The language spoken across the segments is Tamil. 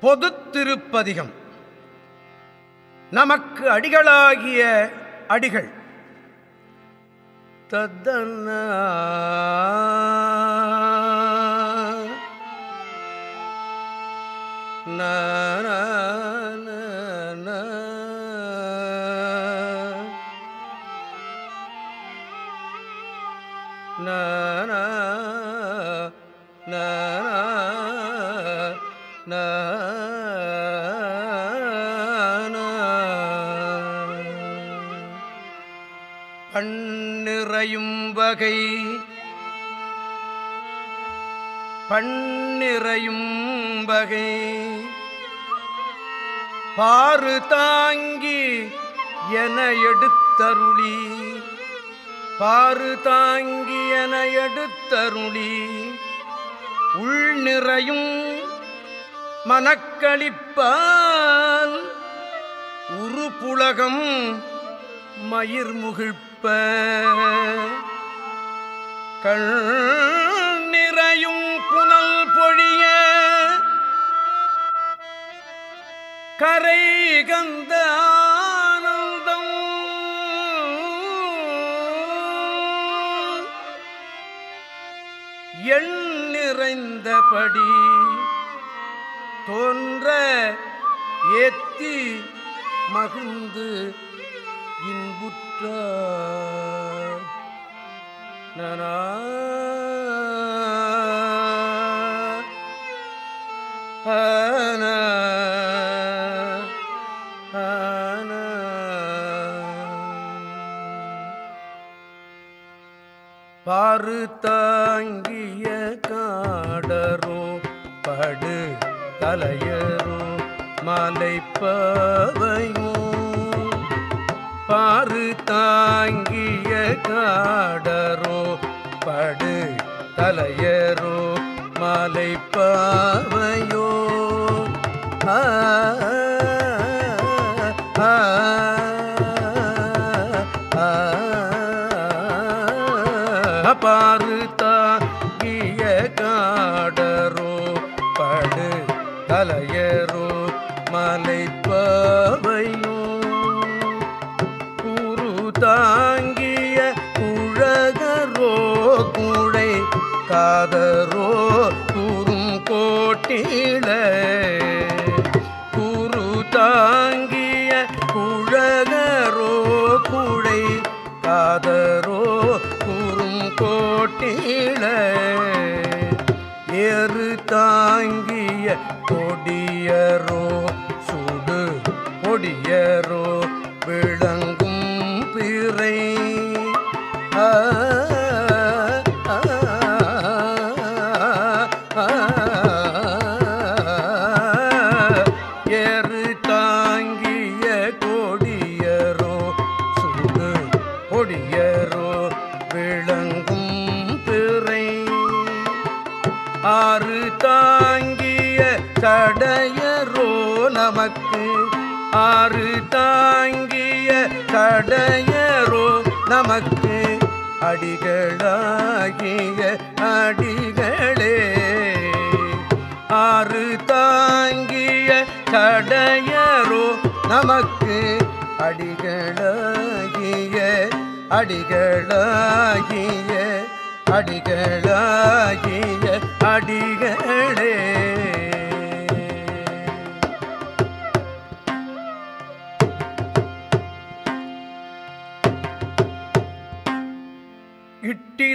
பொது திருப்பதிகம் நமக்கு அடிகளாகிய அடிகள். தத்தன பன்னிறையும் வகை. பன்னிறையும் வகை. பாரு தாங்கி என எடுத்தருளி. பாரு தாங்கி என எடுத்தருளி. உள் நிறையும் மனக்களிப்பால் உருப்புலகம் மயிர் முகிழ்ப்ப கள் நிறையும் புனல் பொழிய. கரை கந்த ஆனந்தம். எண் நிறைந்தபடி தோன்ற ஏத்தி மகிழ்ந்து இன்புற்ற நனா பாரு தாங்கிய காடரோ படு தலையரோ மலைப்பவையோ பாரு தாங்கிய காடரோ படு தலையரோ மலைப்பவையோ பாவையோ. ஆ மாதரோ கூறும் கோட்டில அடிகளாகிய அடிகளே. ஆறு தாங்கிய கடையரோ நமக்கு அடிகளாகிய அடிகளாகிய அடிகளாகிய அடிகளே.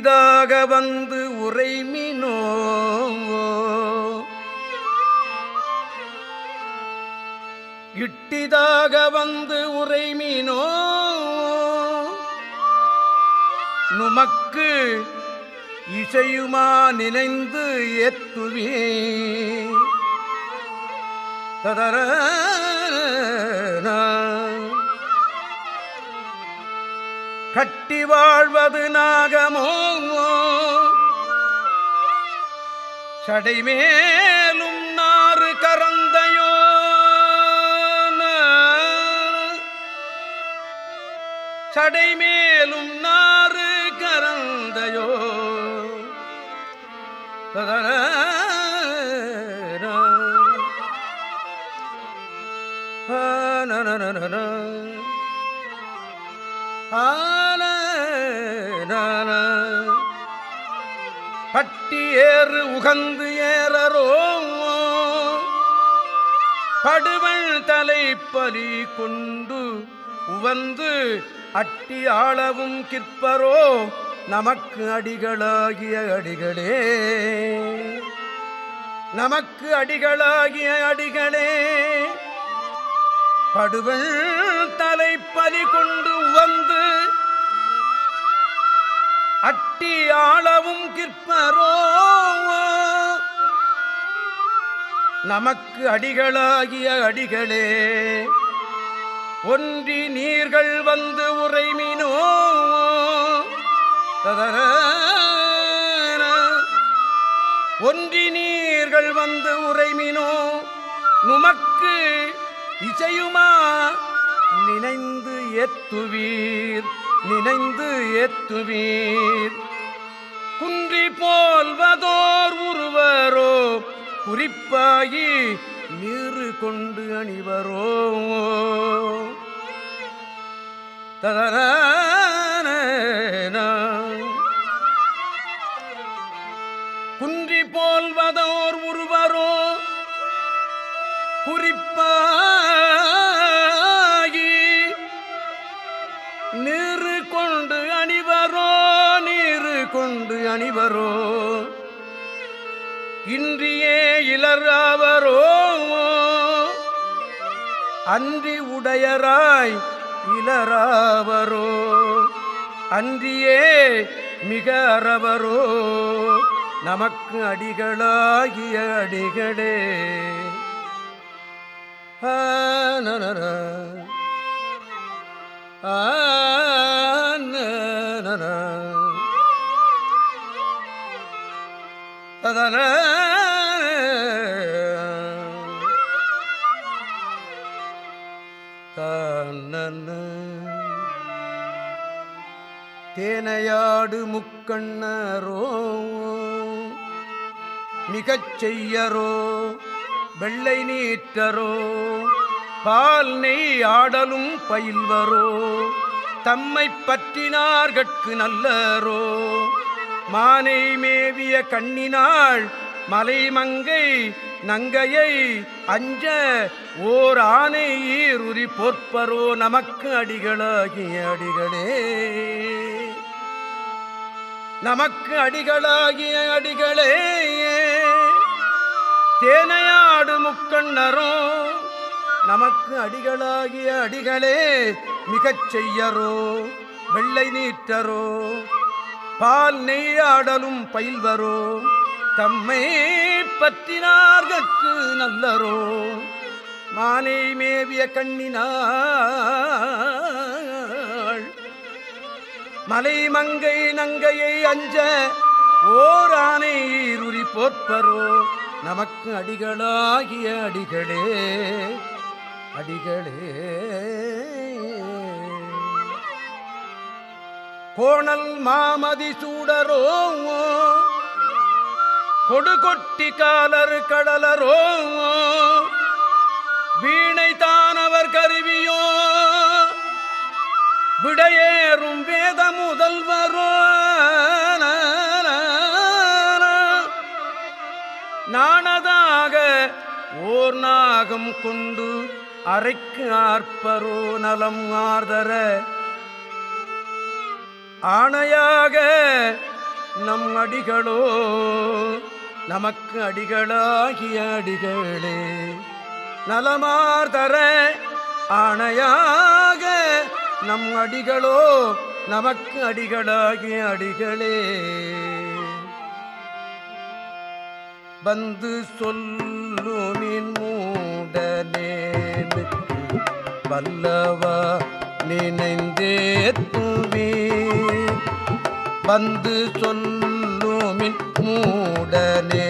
இதாக வந்து உரைமினோ? இட்டிதாக வந்து உரைமினோ? நுமக்கு இசையுமா நினைந்து ஏத்துவே? ததர கட்டி வாழ்வது நாகமோ? சடைமேலும் நாறு கரந்தையோ சடைமேலும் ஏறு உகந்து ஏறரோ? படுவள் தலை பலி கொண்டு உவந்து அட்டி ஆளவும் கிற்பரோ? நமக்கு அடிகளாகிய அடிகளே. நமக்கு அடிகளாகிய அடிகளே. படுவள் தலை பலி கொண்டு உவந்து அட்டி ஆளவும் கிற்பரோ நமக்கு அடிகளாகிய அடிகளே ஒன்றி நீர்கள் வந்து உரைமினோ ததர ஒன்றி நீர்கள் வந்து உரைமினோ நுமக்கு இசையுமா நினைந்து எத்துவீர் நினைந்து ஏத்துவீர். குன்றி போல்வதோர் உருவரோ குறிப்பாயி நீரு கொண்டு அணிவரோ. ததர அன்றி உடையராய் இளராவரோ அன்றியே மிக அறவரோ நமக்கு அடிகளாகிய அடிகளே ஆனனர. ஆனனர. ததன தேனையாடு முக்கண்ணரோ மிகச் செய்யரோ வெள்ளை நீற்றரோ பால் நெய் ஆடலும் பயில்வரோ தம்மை பற்றினார்கட்கு நல்லரோ மானை மேவிய கண்ணினாள் மலைமங்கை நங்கையை அஞ்ச ஓர் ஆனை ஈருரி போற்பரோ நமக்கு அடிகளாகிய அடிகளே. நமக்கு அடிகளாகிய அடிகளே தேனையாடு முக்கண்ணரோ நமக்கு அடிகளாகிய அடிகளே மிகச் செய்யரோ வெள்ளை நீற்றரோ பால் நெய்யாடலும் பயில்வரோ தம்மை பற்றினார்கட்கு நல்லரோ மானை மேவிய கண்ணினாள் மலை மங்கை நங்கையை அஞ்ச ஓர் ஆனை ஈருரி போற்பரோ. நமக்கு அடிகளாகிய அடிகளே அடிகளே. கோணல் மாமதி சூடரோ கொடுகொட்டி காலர் கடலரோ. வீணை தானவர் கருவியோ விடையேறும் வேத முதல்வரோ நாணதாக ஓர் நாகம் கொண்டு அரைக்கு ஆர்ப்பரோ நலம் ஆர்தர. ஆணையாக நம் அடிகளோ நமக்கு அடிகளாகிய அடிகளே. நலமார்தர ஆணையாக நம் அடிகளோ நமக்கு அடிகளாகிய அடிகளே. வந்து சொல்லுமின் மூடனேனுக்கு வல்லவா நினைந்தே நினைந்தேத்துவே வந்து சொல்லுமின் மூடனே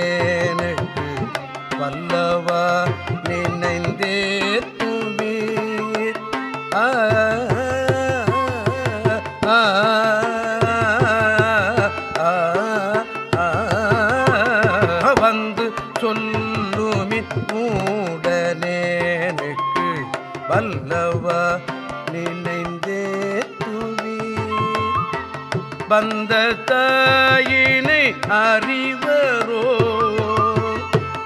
வல்லவா நினைந்தே துவி. வந்த தாயினை அறிவரோ?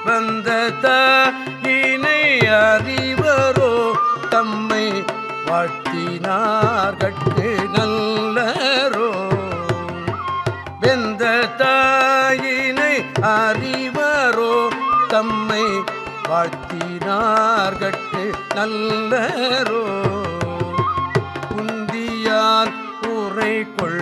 வந்த தாயினை அறிவரோ? தம்மை வாழ்த்தினார்கட்கு நல்லரோ? வெந்த தாயினை அறிவரோ? தம்மை நார்கட்டு நல்லரோ குந்தியார் உரை கொள்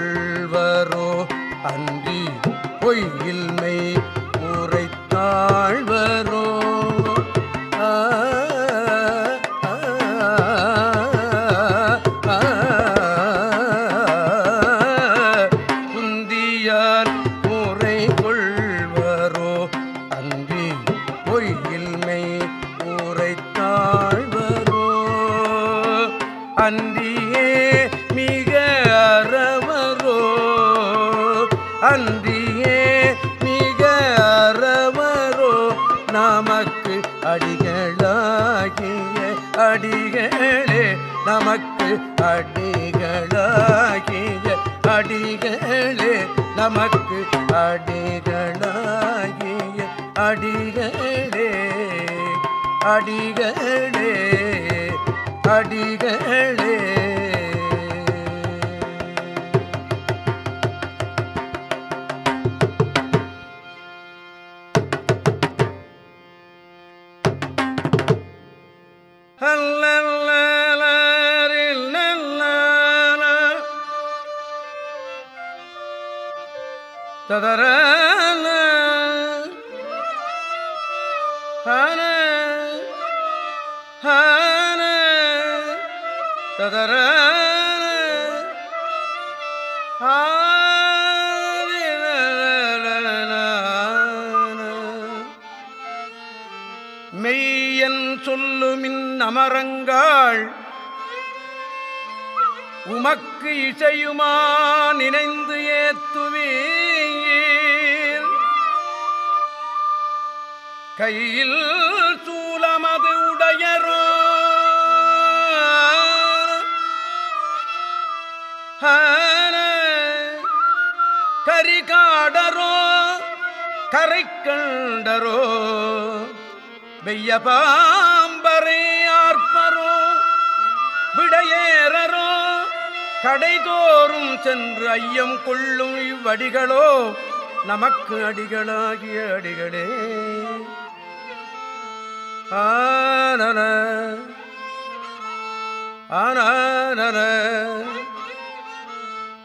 அன்றியே மிக அறவரோ நமக்கு அடிகளாகிய அடிகளே நமக்கு அடிகளாகிய அடிகளே நமக்கு அடிகளாகிய அடிகளே அடிகளே அடிகளே. ததர ததர மெய்யன் சொல்லுமின் அமரங்காள் உமக்கு இசையுமா நினைந்து ஏத்துவே கையில் சூலமது உடையரோ? கரிகாடரோ கரைக்கண்டரோ வெய்ய பாம்பரை ஆர்ப்பரோ? விடையேறரோ? கடைதோறும் சென்று ஐயம் கொள்ளும் இவ்வடிகளோ? நமக்கு அடிகளாகிய அடிகளே. ஆனன ஆனன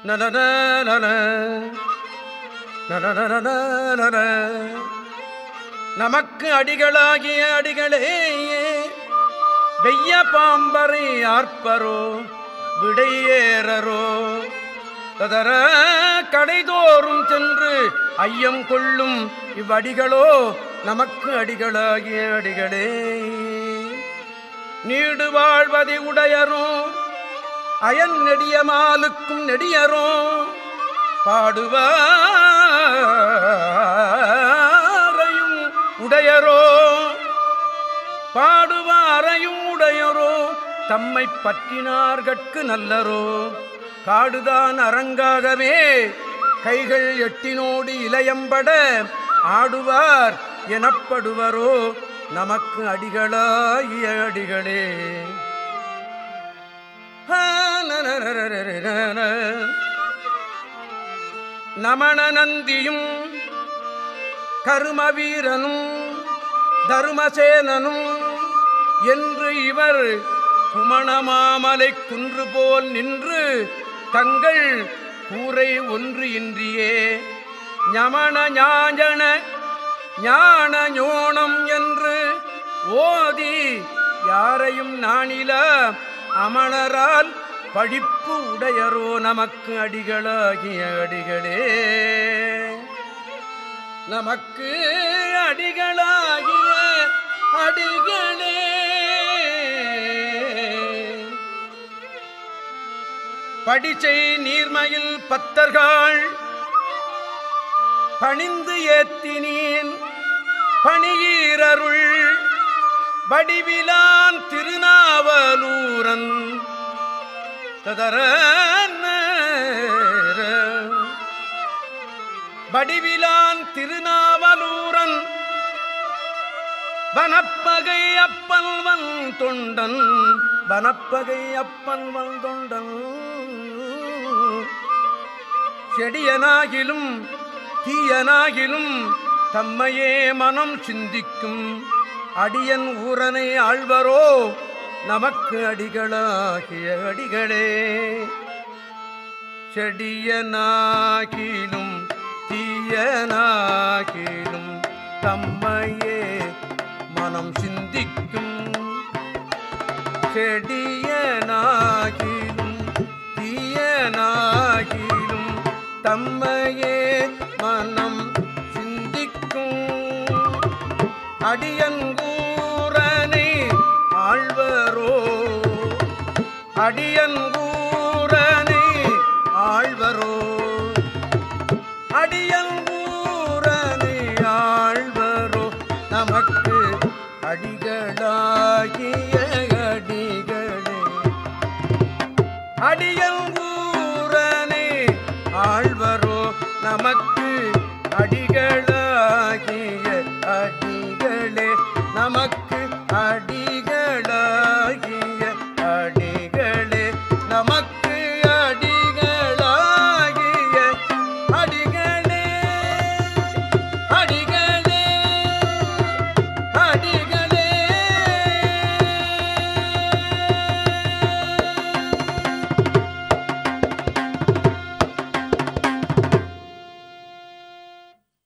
நன நன நமக்கு அடிகளாகிய அடிகளே வெய்ய பாம்பரை ஆர்ப்பரோ விடையேறரோ. ததர கடைதோறும் சென்று ஐயம் கொள்ளும் இவ்வடிகளோ நமக்கு அடிகளாகிய அடிகளே. நீடு வாழ்வதை உடையரும் அயன் நெடிய மாலுக்கும் நெடியரும் பாடுவாரையும் உடையரோ பாடுவாரையும் உடையரோ தம்மை பற்றினார்கட்கு நல்லரோ காடுதான் அரங்காகவே கைகள் எட்டினோடு இளையம்பட ஆடுவார் எனப்படுவரோ நமக்கு அடிகளாகிய அடிகளே. நமண நந்தியும் கருமவீரனும் தருமசேனனும் என்று இவர் குமணமாமலை குன்று போல் நின்று தங்கள் கூரை ஒன்று இன்றியே ஞமண ஞாஞ்சன ஞான ஞோனம் என்று ஓதி யாரையும் நாணில அமணரால் படிப்பு உடையரோ நமக்கு அடிகளாகிய அடிகளே. நமக்கு அடிகளாகிய அடிகளே. படிச்சை நீர்மையில் பத்தர்கள் பணிந்து ஏத்தினேன். பணியீரருள் வடிவிலான் திருநாவலூரன். ததர வடிவிலான் திருநாவலூரன். வனப்பகை அப்பன் வன் தொண்டன் வனப்பகை அப்பன் வன் தொண்டன் செடியனாகிலும் தீயனாகிலும் தம்மையே மனம் சிந்திக்கும் அடியன் ஊரனை ஆழ்வரோ நமக்கு அடிகளாகிய அடிகளே. செடியனாகிலும் தீயனாகிலும் தம்மையே மனம் சிந்திக்கும். செடியனாகிலும் தீயனாகிலும் தம்மையே அடியங்கூரனை ஆழ்வரோ. அடியங்கூரனை ஆழ்வரோ. அடியங்கூரனை ஆழ்வரோ. நமக்கு அடிகளாகிய அடிகளே. அடியங்கூரனை ஆழ்வரோ. நமக்கு அடிகளாகிய